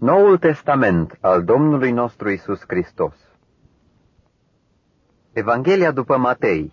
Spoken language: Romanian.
Noul Testament al Domnului nostru Isus Hristos. Evanghelia după Matei.